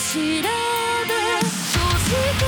知らで。そし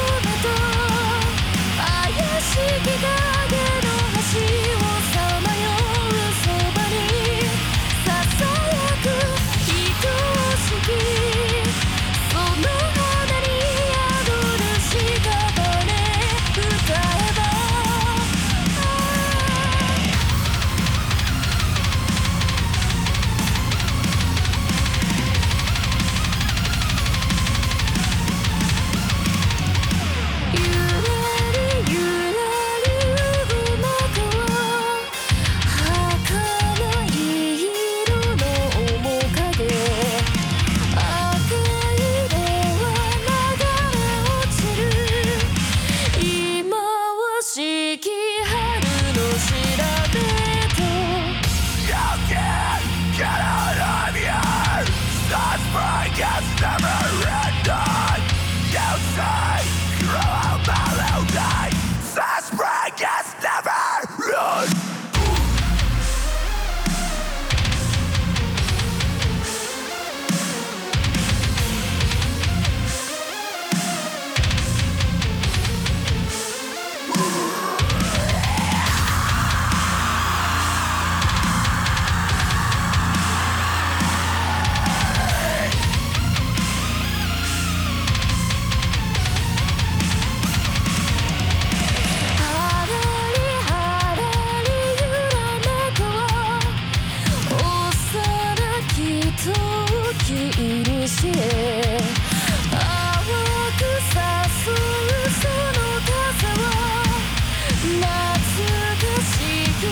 しく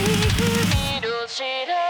見る知ら